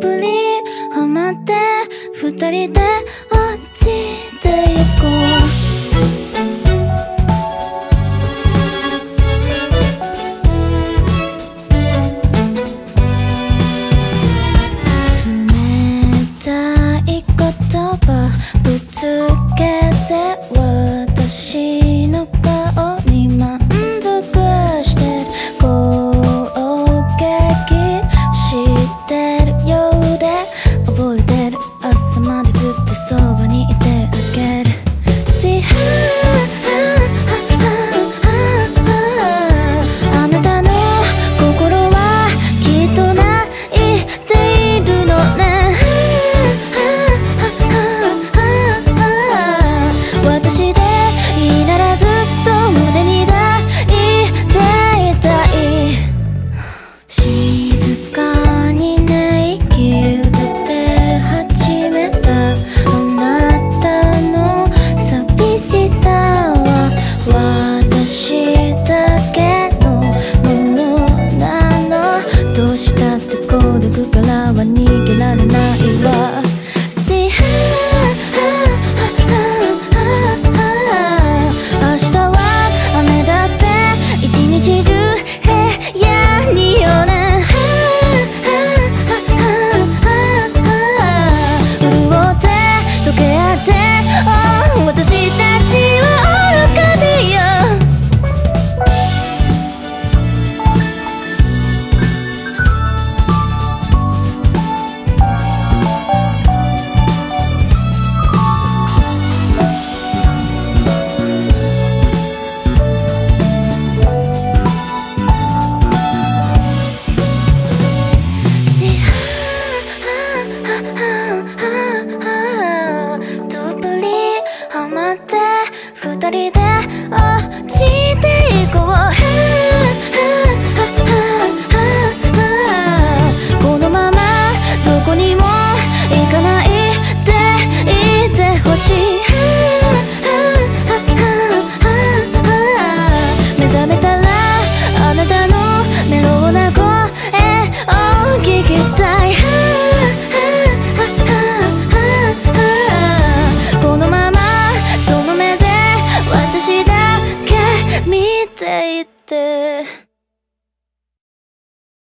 ぷりハマって二人で落ちていこう。冷たい言葉ぶつけした 다리 っていて。